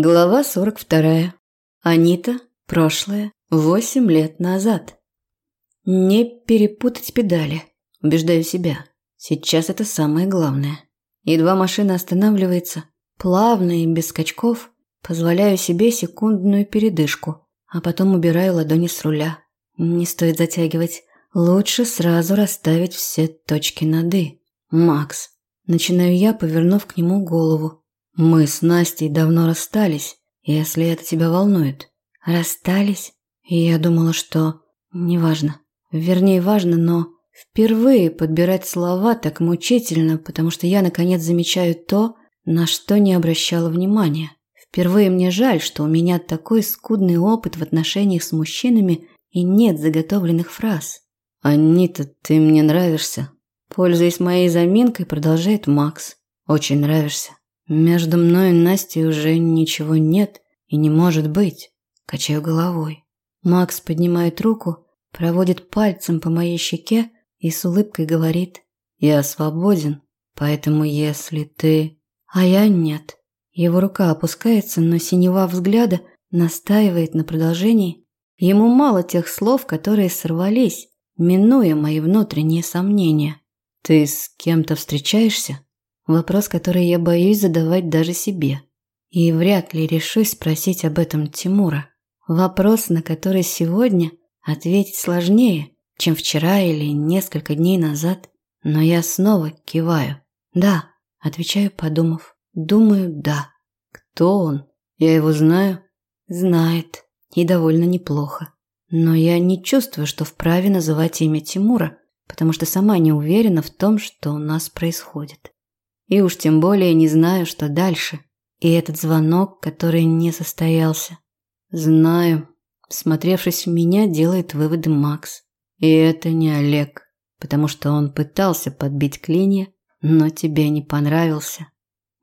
Глава 42. Анита. Прошлое. Восемь лет назад. Не перепутать педали. Убеждаю себя. Сейчас это самое главное. Едва машина останавливается, плавно и без скачков, позволяю себе секундную передышку, а потом убираю ладони с руля. Не стоит затягивать. Лучше сразу расставить все точки над «и». Макс. Начинаю я, повернув к нему голову. Мы с Настей давно расстались, если это тебя волнует. Расстались? И я думала, что... Неважно. Вернее, важно, но... Впервые подбирать слова так мучительно, потому что я наконец замечаю то, на что не обращала внимания. Впервые мне жаль, что у меня такой скудный опыт в отношениях с мужчинами и нет заготовленных фраз. «Анита, ты мне нравишься». Пользуясь моей заминкой, продолжает Макс. «Очень нравишься». Между мной и Настей уже ничего нет и не может быть. Качаю головой. Макс поднимает руку, проводит пальцем по моей щеке и с улыбкой говорит: "Я свободен, поэтому если ты, а я нет". Его рука опускается, но синева взгляда настаивает на продолжении. Ему мало тех слов, которые сорвались, минуя мои внутренние сомнения. Ты с кем-то встречаешься? Вопрос, который я боюсь задавать даже себе. И вряд ли решусь спросить об этом Тимура. Вопрос, на который сегодня ответить сложнее, чем вчера или несколько дней назад. Но я снова киваю. «Да», – отвечаю, подумав. «Думаю, да». «Кто он? Я его знаю?» «Знает. И довольно неплохо. Но я не чувствую, что вправе называть имя Тимура, потому что сама не уверена в том, что у нас происходит. И уж тем более не знаю, что дальше. И этот звонок, который не состоялся. Знаю. Смотревшись в меня, делает выводы Макс. И это не Олег, потому что он пытался подбить клинья, но тебе не понравился.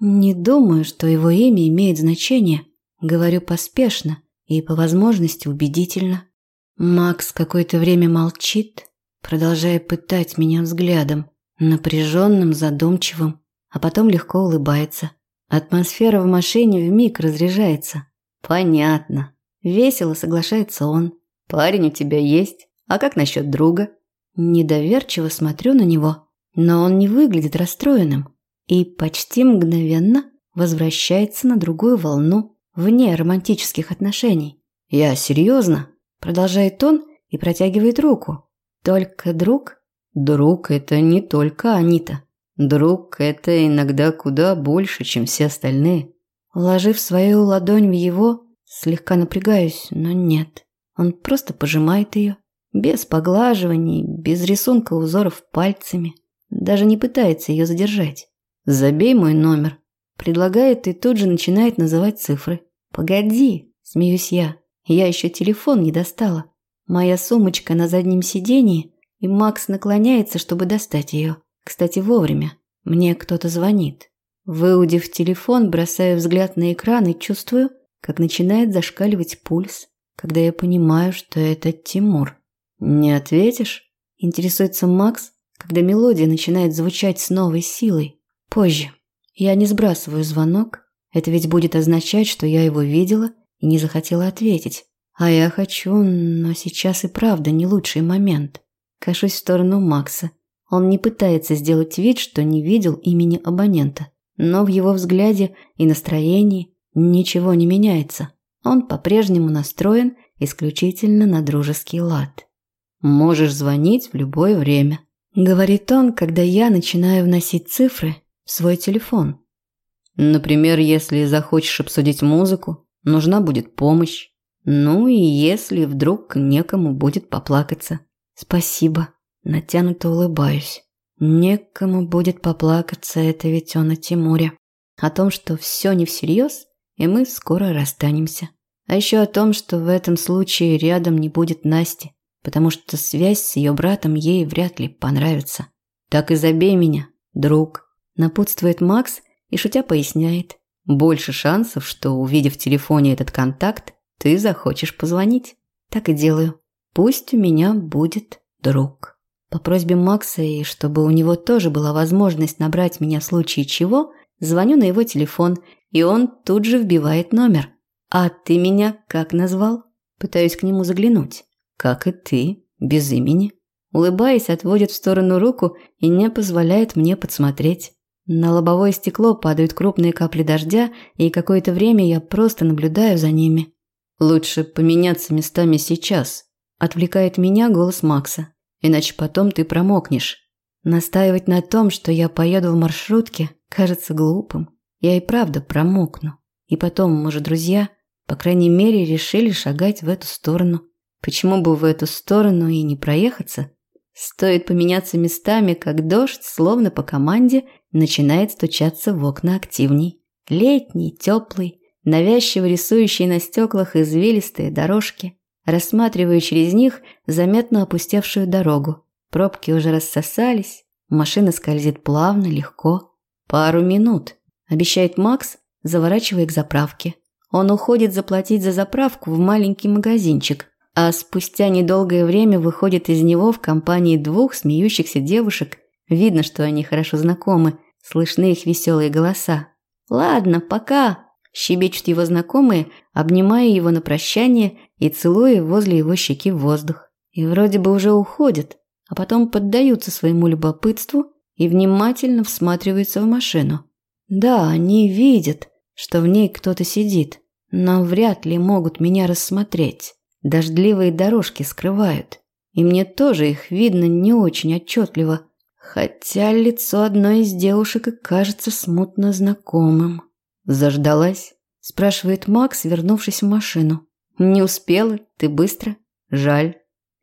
Не думаю, что его имя имеет значение. Говорю поспешно и по возможности убедительно. Макс какое-то время молчит, продолжая пытать меня взглядом, напряженным, задумчивым а потом легко улыбается. Атмосфера в машине вмиг разряжается. Понятно. Весело соглашается он. Парень у тебя есть. А как насчет друга? Недоверчиво смотрю на него, но он не выглядит расстроенным и почти мгновенно возвращается на другую волну вне романтических отношений. Я серьезно, продолжает он и протягивает руку. Только друг? Друг это не только Анита. Друг – это иногда куда больше, чем все остальные. Вложив свою ладонь в его, слегка напрягаюсь, но нет. Он просто пожимает ее, без поглаживаний, без рисунка узоров пальцами. Даже не пытается ее задержать. «Забей мой номер», – предлагает и тут же начинает называть цифры. «Погоди», – смеюсь я, – «я еще телефон не достала». Моя сумочка на заднем сидении, и Макс наклоняется, чтобы достать ее. Кстати, вовремя. Мне кто-то звонит. Выудив телефон, бросаю взгляд на экран и чувствую, как начинает зашкаливать пульс, когда я понимаю, что это Тимур. «Не ответишь?» – интересуется Макс, когда мелодия начинает звучать с новой силой. Позже. Я не сбрасываю звонок. Это ведь будет означать, что я его видела и не захотела ответить. А я хочу, но сейчас и правда не лучший момент. Кашусь в сторону Макса – он не пытается сделать вид, что не видел имени абонента. Но в его взгляде и настроении ничего не меняется. Он по-прежнему настроен исключительно на дружеский лад. «Можешь звонить в любое время», – говорит он, когда я начинаю вносить цифры в свой телефон. «Например, если захочешь обсудить музыку, нужна будет помощь. Ну и если вдруг некому будет поплакаться. Спасибо». Натянуто улыбаюсь. Некому будет поплакаться, это ведь он о Тимуре. О том, что все не всерьез, и мы скоро расстанемся. А еще о том, что в этом случае рядом не будет Насти, потому что связь с ее братом ей вряд ли понравится. Так и забей меня, друг. Напутствует Макс и шутя поясняет. Больше шансов, что, увидев в телефоне этот контакт, ты захочешь позвонить. Так и делаю. Пусть у меня будет друг. По просьбе Макса и чтобы у него тоже была возможность набрать меня в случае чего, звоню на его телефон и он тут же вбивает номер. «А ты меня как назвал?» Пытаюсь к нему заглянуть. «Как и ты, без имени». Улыбаясь, отводит в сторону руку и не позволяет мне подсмотреть. На лобовое стекло падают крупные капли дождя, и какое-то время я просто наблюдаю за ними. «Лучше поменяться местами сейчас», – отвлекает меня голос Макса. «Иначе потом ты промокнешь». Настаивать на том, что я поеду в маршрутке, кажется глупым. Я и правда промокну. И потом, может, друзья, по крайней мере, решили шагать в эту сторону. Почему бы в эту сторону и не проехаться? Стоит поменяться местами, как дождь, словно по команде, начинает стучаться в окна активней. Летний, теплый, навязчиво рисующий на стеклах извилистые дорожки. Рассматриваю через них заметно опустевшую дорогу. Пробки уже рассосались, машина скользит плавно, легко. Пару минут, обещает Макс, заворачивая к заправке. Он уходит заплатить за заправку в маленький магазинчик, а спустя недолгое время выходит из него в компании двух смеющихся девушек. Видно, что они хорошо знакомы, слышны их веселые голоса. «Ладно, пока», – щебечут его знакомые, обнимая его на прощание и целуя возле его щеки в воздух. И вроде бы уже уходят, а потом поддаются своему любопытству и внимательно всматриваются в машину. Да, они видят, что в ней кто-то сидит, но вряд ли могут меня рассмотреть. Дождливые дорожки скрывают, и мне тоже их видно не очень отчетливо, хотя лицо одной из девушек и кажется смутно знакомым. «Заждалась?» – спрашивает Макс, вернувшись в машину. «Не успела, ты быстро. Жаль».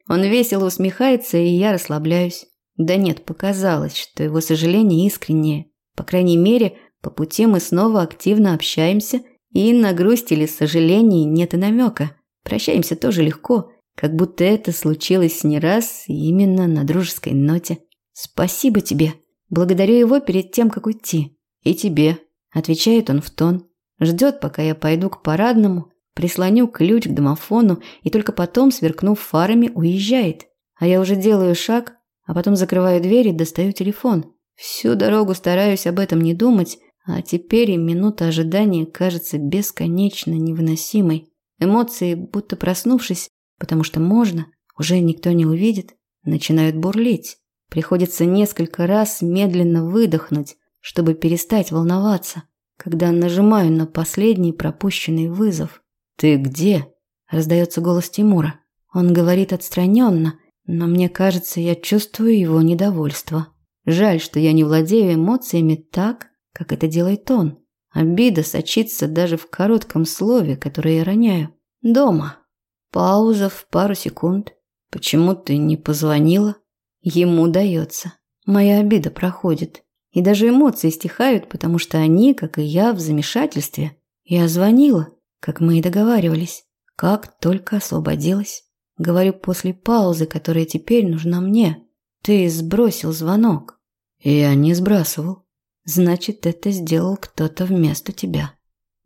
Он весело усмехается, и я расслабляюсь. Да нет, показалось, что его сожаление искреннее. По крайней мере, по пути мы снова активно общаемся, и на грусть или сожалении нет и намека. Прощаемся тоже легко, как будто это случилось не раз и именно на дружеской ноте. «Спасибо тебе. Благодарю его перед тем, как уйти. И тебе», – отвечает он в тон. Ждет, пока я пойду к парадному, Прислоню ключ к домофону и только потом, сверкнув фарами, уезжает. А я уже делаю шаг, а потом закрываю дверь и достаю телефон. Всю дорогу стараюсь об этом не думать, а теперь и минута ожидания кажется бесконечно невыносимой. Эмоции, будто проснувшись, потому что можно, уже никто не увидит, начинают бурлить. Приходится несколько раз медленно выдохнуть, чтобы перестать волноваться, когда нажимаю на последний пропущенный вызов. «Ты где?» – раздается голос Тимура. Он говорит отстраненно, но мне кажется, я чувствую его недовольство. Жаль, что я не владею эмоциями так, как это делает он. Обида сочится даже в коротком слове, которое я роняю. «Дома». Пауза в пару секунд. «Почему ты не позвонила?» Ему дается. Моя обида проходит. И даже эмоции стихают, потому что они, как и я, в замешательстве. Я звонила как мы и договаривались, как только освободилась. Говорю после паузы, которая теперь нужна мне. Ты сбросил звонок. Я не сбрасывал. Значит, это сделал кто-то вместо тебя.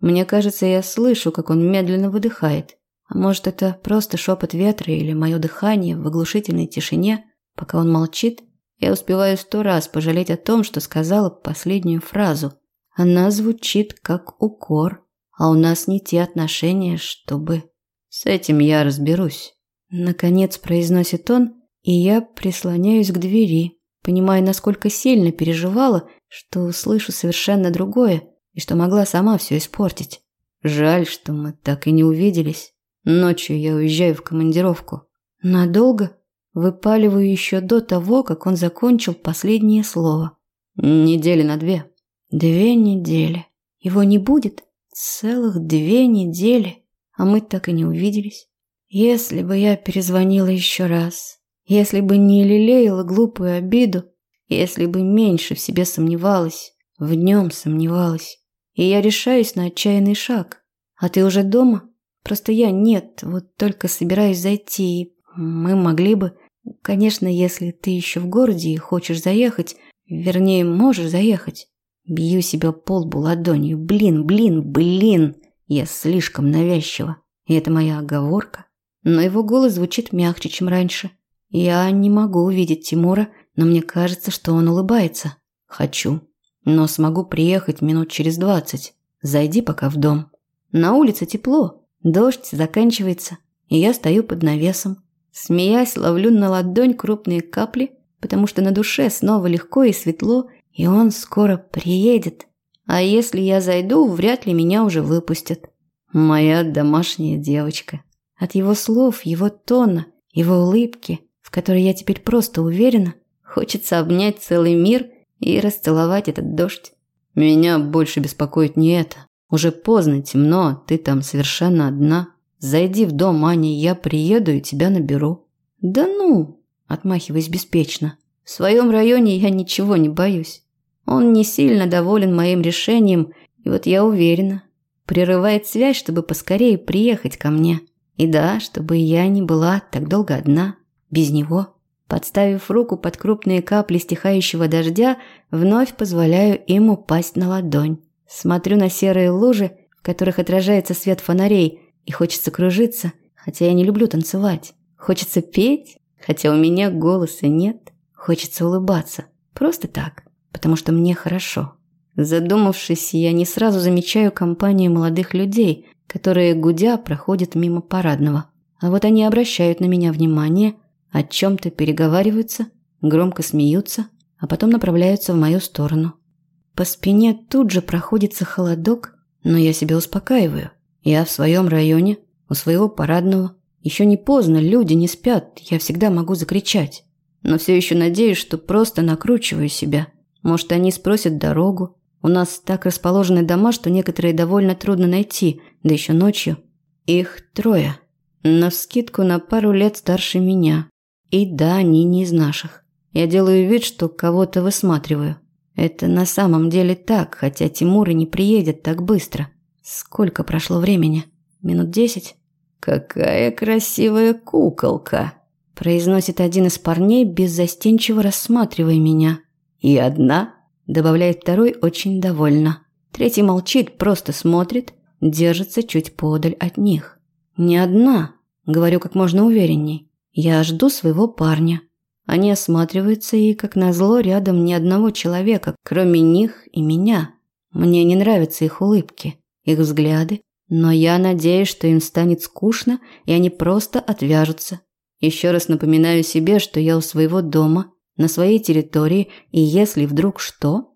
Мне кажется, я слышу, как он медленно выдыхает. А может, это просто шепот ветра или мое дыхание в оглушительной тишине, пока он молчит. Я успеваю сто раз пожалеть о том, что сказала последнюю фразу. Она звучит как укор а у нас не те отношения, чтобы... С этим я разберусь. Наконец произносит он, и я прислоняюсь к двери, понимая, насколько сильно переживала, что услышу совершенно другое и что могла сама все испортить. Жаль, что мы так и не увиделись. Ночью я уезжаю в командировку. Надолго? Выпаливаю еще до того, как он закончил последнее слово. Недели на две. Две недели. Его не будет? Целых две недели, а мы так и не увиделись. Если бы я перезвонила еще раз, если бы не лелеяла глупую обиду, если бы меньше в себе сомневалась, в нем сомневалась, и я решаюсь на отчаянный шаг. А ты уже дома? Просто я нет, вот только собираюсь зайти, и мы могли бы... Конечно, если ты еще в городе и хочешь заехать, вернее, можешь заехать. Бью себя по лбу ладонью. Блин, блин, блин. Я слишком навязчива. И это моя оговорка. Но его голос звучит мягче, чем раньше. Я не могу увидеть Тимура, но мне кажется, что он улыбается. Хочу. Но смогу приехать минут через двадцать. зайди пока в дом. На улице тепло, дождь заканчивается, и я стою под навесом. Смеясь, ловлю на ладонь крупные капли, потому что на душе снова легко и светло, и он скоро приедет. А если я зайду, вряд ли меня уже выпустят. Моя домашняя девочка. От его слов, его тона, его улыбки, в которой я теперь просто уверена, хочется обнять целый мир и расцеловать этот дождь. Меня больше беспокоит не это. Уже поздно, темно, ты там совершенно одна. Зайди в дом, Аня, я приеду и тебя наберу. Да ну, отмахиваясь беспечно. В своем районе я ничего не боюсь. Он не сильно доволен моим решением, и вот я уверена, прерывает связь, чтобы поскорее приехать ко мне. И да, чтобы я не была так долго одна, без него. Подставив руку под крупные капли стихающего дождя, вновь позволяю им упасть на ладонь. Смотрю на серые лужи, в которых отражается свет фонарей, и хочется кружиться, хотя я не люблю танцевать. Хочется петь, хотя у меня голоса нет. Хочется улыбаться. Просто так, потому что мне хорошо. Задумавшись, я не сразу замечаю компанию молодых людей, которые, гудя, проходят мимо парадного. А вот они обращают на меня внимание, о чем-то переговариваются, громко смеются, а потом направляются в мою сторону. По спине тут же проходится холодок, но я себя успокаиваю. Я в своем районе, у своего парадного. Еще не поздно, люди не спят, я всегда могу закричать. Но все еще надеюсь, что просто накручиваю себя. Может, они спросят дорогу, у нас так расположены дома, что некоторые довольно трудно найти, да еще ночью. Их трое. Навскидку на пару лет старше меня. И да, они не из наших. Я делаю вид, что кого-то высматриваю. Это на самом деле так, хотя Тимур и не приедет так быстро. Сколько прошло времени? Минут десять? «Какая красивая куколка!» произносит один из парней, беззастенчиво рассматривая меня. «И одна?» добавляет второй очень довольно. Третий молчит, просто смотрит, держится чуть подаль от них. «Не одна», — говорю как можно уверенней. «Я жду своего парня». Они осматриваются, и, как назло, рядом ни одного человека, кроме них и меня. Мне не нравятся их улыбки, их взгляды, но я надеюсь, что им станет скучно, и они просто отвяжутся. Еще раз напоминаю себе, что я у своего дома, на своей территории, и если вдруг что...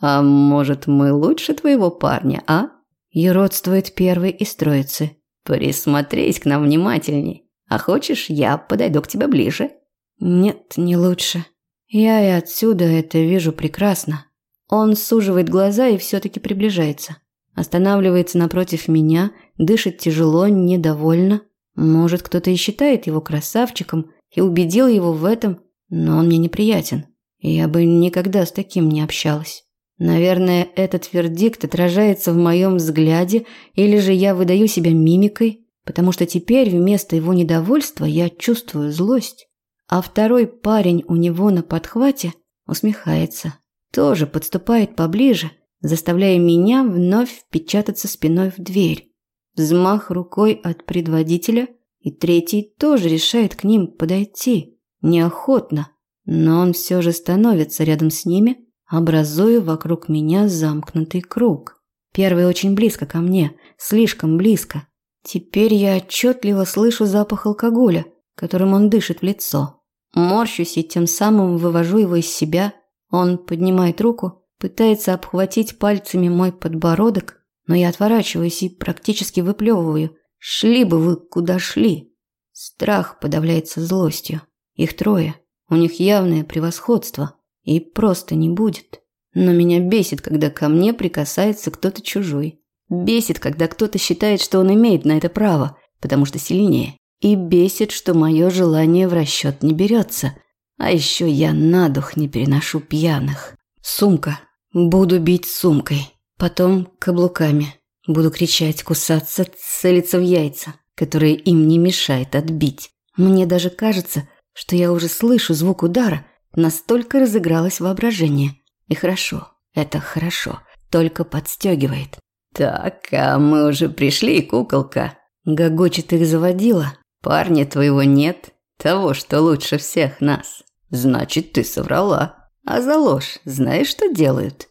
А может, мы лучше твоего парня, а? Еродствует первый из троицы. Присмотрись к нам внимательней. А хочешь, я подойду к тебе ближе? Нет, не лучше. Я и отсюда это вижу прекрасно. Он суживает глаза и все-таки приближается. Останавливается напротив меня, дышит тяжело, недовольно. Может, кто-то и считает его красавчиком и убедил его в этом, но он мне неприятен. Я бы никогда с таким не общалась. Наверное, этот вердикт отражается в моем взгляде, или же я выдаю себя мимикой, потому что теперь вместо его недовольства я чувствую злость. А второй парень у него на подхвате усмехается, тоже подступает поближе, заставляя меня вновь впечататься спиной в дверь. Взмах рукой от предводителя, и третий тоже решает к ним подойти неохотно, но он все же становится рядом с ними, образуя вокруг меня замкнутый круг. Первый очень близко ко мне, слишком близко. Теперь я отчетливо слышу запах алкоголя, которым он дышит в лицо. Морщусь и тем самым вывожу его из себя. Он поднимает руку, пытается обхватить пальцами мой подбородок, но я отворачиваюсь и практически выплевываю. Шли бы вы куда шли. Страх подавляется злостью. Их трое. У них явное превосходство. И просто не будет. Но меня бесит, когда ко мне прикасается кто-то чужой. Бесит, когда кто-то считает, что он имеет на это право, потому что сильнее. И бесит, что мое желание в расчет не берется. А еще я на дух не переношу пьяных. Сумка. Буду бить сумкой. Потом каблуками. Буду кричать, кусаться, целиться в яйца, которые им не мешает отбить. Мне даже кажется, что я уже слышу звук удара, настолько разыгралось воображение. И хорошо, это хорошо, только подстегивает. «Так, а мы уже пришли, куколка», – гогочет их заводила. «Парня твоего нет, того, что лучше всех нас. Значит, ты соврала. А за ложь знаешь, что делают?»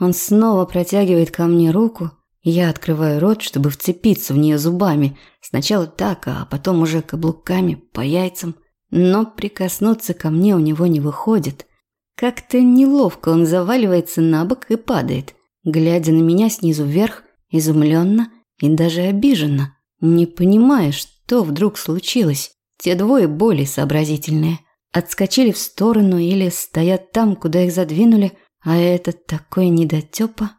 Он снова протягивает ко мне руку, Я открываю рот, чтобы вцепиться в нее зубами. Сначала так, а потом уже каблуками по яйцам. Но прикоснуться ко мне у него не выходит. Как-то неловко он заваливается на бок и падает, глядя на меня снизу вверх, изумленно и даже обиженно, не понимая, что вдруг случилось. Те двое более сообразительные. Отскочили в сторону или стоят там, куда их задвинули, а этот такой недотёпа.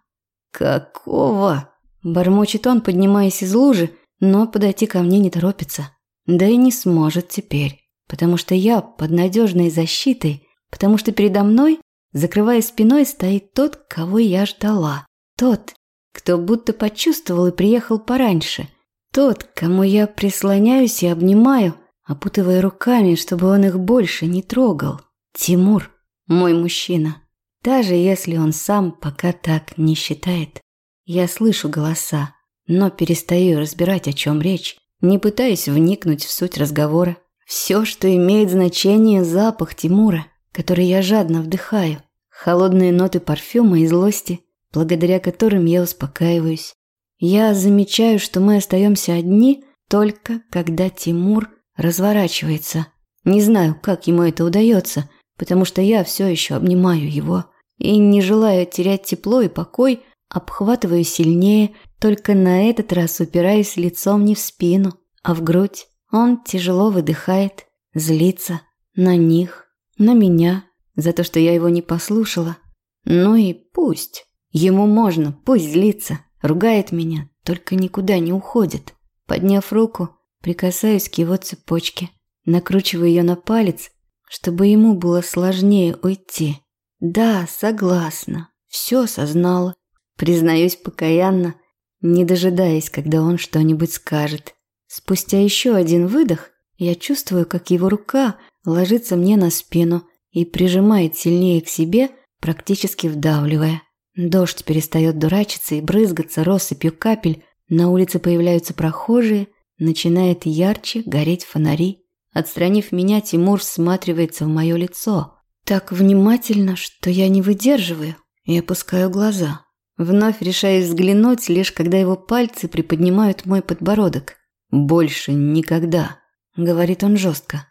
«Какого?» – бормочет он, поднимаясь из лужи, но подойти ко мне не торопится. Да и не сможет теперь, потому что я под надежной защитой, потому что передо мной, закрывая спиной, стоит тот, кого я ждала. Тот, кто будто почувствовал и приехал пораньше. Тот, кому я прислоняюсь и обнимаю, опутывая руками, чтобы он их больше не трогал. Тимур, мой мужчина. Даже если он сам пока так не считает. Я слышу голоса, но перестаю разбирать, о чем речь, не пытаясь вникнуть в суть разговора. Все, что имеет значение, запах Тимура, который я жадно вдыхаю, холодные ноты парфюма и злости, благодаря которым я успокаиваюсь. Я замечаю, что мы остаемся одни только когда Тимур разворачивается. Не знаю, как ему это удается, потому что я все еще обнимаю его и, не желая терять тепло и покой, обхватываю сильнее, только на этот раз упираюсь лицом не в спину, а в грудь. Он тяжело выдыхает, злится на них, на меня, за то, что я его не послушала. Ну и пусть. Ему можно, пусть злится, ругает меня, только никуда не уходит. Подняв руку, прикасаюсь к его цепочке, накручиваю ее на палец, чтобы ему было сложнее уйти. Да, согласна, все сознала, признаюсь покаянно, не дожидаясь, когда он что-нибудь скажет. Спустя еще один выдох, я чувствую, как его рука ложится мне на спину и прижимает сильнее к себе, практически вдавливая. Дождь перестает дурачиться и брызгаться россыпью капель, на улице появляются прохожие, начинает ярче гореть фонари. Отстранив меня, Тимур всматривается в мое лицо. Так внимательно, что я не выдерживаю и опускаю глаза. Вновь решаюсь взглянуть, лишь когда его пальцы приподнимают мой подбородок. «Больше никогда», — говорит он жестко.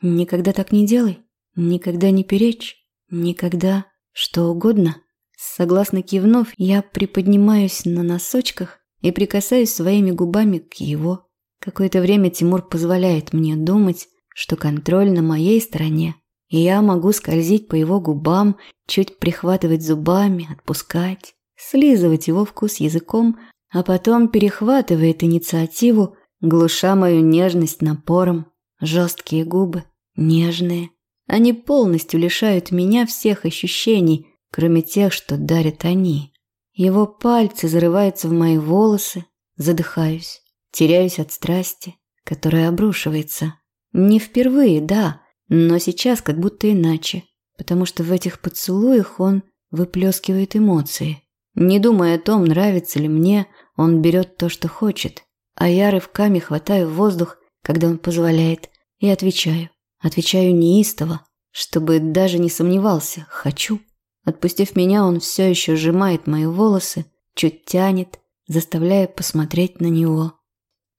«Никогда так не делай, никогда не перечь, никогда что угодно». Согласно кивнув, я приподнимаюсь на носочках и прикасаюсь своими губами к его. Какое-то время Тимур позволяет мне думать, что контроль на моей стороне, и я могу скользить по его губам, чуть прихватывать зубами, отпускать, слизывать его вкус языком, а потом перехватывает инициативу, глуша мою нежность напором. Жесткие губы, нежные. Они полностью лишают меня всех ощущений, кроме тех, что дарят они. Его пальцы зарываются в мои волосы, задыхаюсь, теряюсь от страсти, которая обрушивается. Не впервые, да, но сейчас как будто иначе, потому что в этих поцелуях он выплескивает эмоции. Не думая о том, нравится ли мне, он берет то, что хочет, а я рывками хватаю воздух, когда он позволяет, и отвечаю. Отвечаю неистово, чтобы даже не сомневался, хочу. Отпустив меня, он все еще сжимает мои волосы, чуть тянет, заставляя посмотреть на него.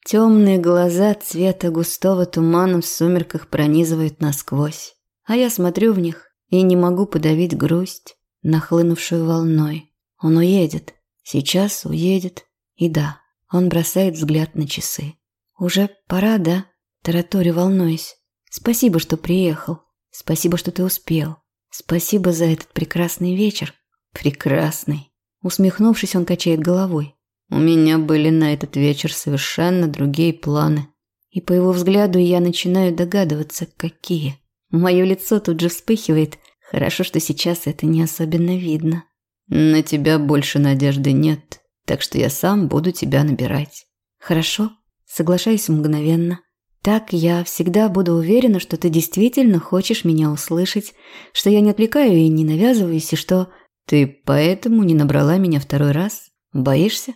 Темные глаза цвета густого тумана в сумерках пронизывают насквозь, а я смотрю в них и не могу подавить грусть, нахлынувшую волной. Он уедет. Сейчас уедет. И да, он бросает взгляд на часы. Уже пора, да? Тараторю, волнуюсь. Спасибо, что приехал. Спасибо, что ты успел. Спасибо за этот прекрасный вечер. Прекрасный. Усмехнувшись, он качает головой. У меня были на этот вечер совершенно другие планы. И по его взгляду я начинаю догадываться, какие. Мое лицо тут же вспыхивает. Хорошо, что сейчас это не особенно видно. На тебя больше надежды нет, так что я сам буду тебя набирать. Хорошо, соглашаюсь мгновенно. Так я всегда буду уверена, что ты действительно хочешь меня услышать, что я не отвлекаю и не навязываюсь, и что ты поэтому не набрала меня второй раз? Боишься?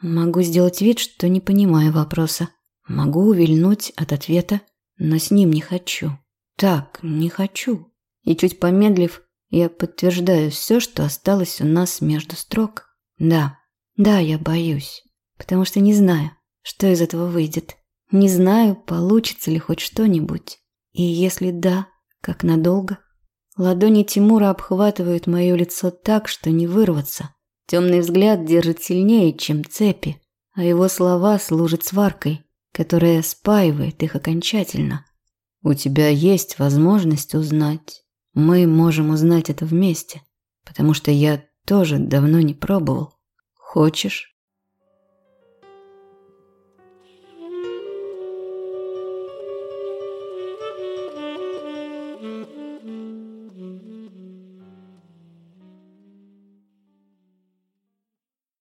Могу сделать вид, что не понимаю вопроса. Могу увильнуть от ответа, но с ним не хочу. Так, не хочу. И чуть помедлив, я подтверждаю все, что осталось у нас между строк. Да, Да, я боюсь, потому что не знаю, что из этого выйдет. Не знаю, получится ли хоть что-нибудь. И если да, как надолго? Ладони Тимура обхватывают мое лицо так, что не вырваться. Темный взгляд держит сильнее, чем цепи, а его слова служат сваркой, которая спаивает их окончательно. У тебя есть возможность узнать. Мы можем узнать это вместе, потому что я тоже давно не пробовал. Хочешь?